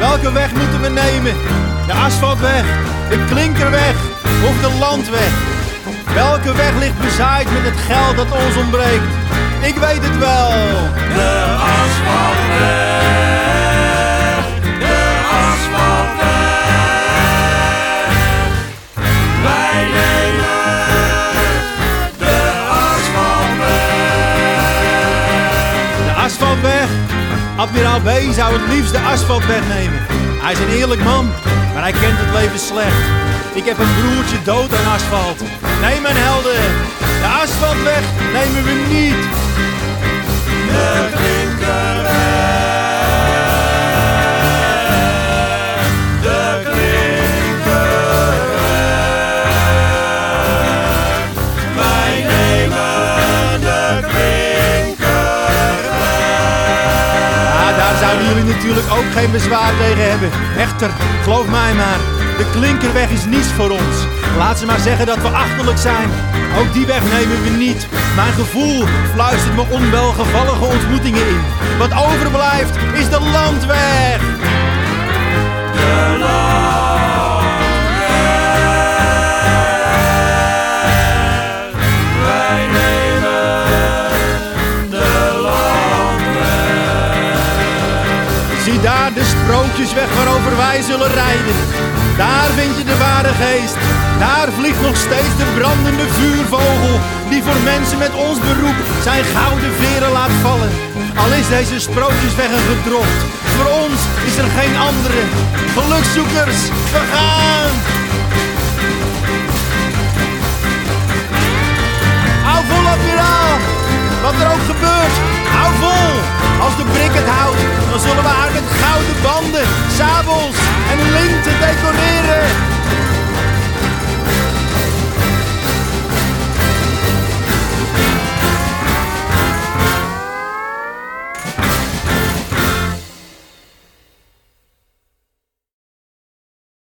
Welke weg moeten we nemen? De asfaltweg, de klinkerweg of de landweg? Welke weg ligt bezaaid met het geld dat ons ontbreekt? Ik weet het wel. De asfaltweg. Admiraal B. zou het liefst de asfaltweg nemen. Hij is een eerlijk man, maar hij kent het leven slecht. Ik heb een broertje dood aan asfalt. Nee, mijn helden, de asfaltweg nemen we niet. Daar zouden jullie natuurlijk ook geen bezwaar tegen hebben. Echter, geloof mij maar, de klinkerweg is niets voor ons. Laat ze maar zeggen dat we achterlijk zijn. Ook die weg nemen we niet. Mijn gevoel fluistert me onwelgevallige ontmoetingen in. Wat overblijft is de landweg. Sprookjesweg waarover wij zullen rijden. Daar vind je de ware geest. Daar vliegt nog steeds de brandende vuurvogel. Die voor mensen met ons beroep zijn gouden veren laat vallen. Al is deze sprookjesweg een. Voor ons is er geen andere. Gelukzoekers, we gaan!